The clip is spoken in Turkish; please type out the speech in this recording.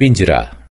bin lira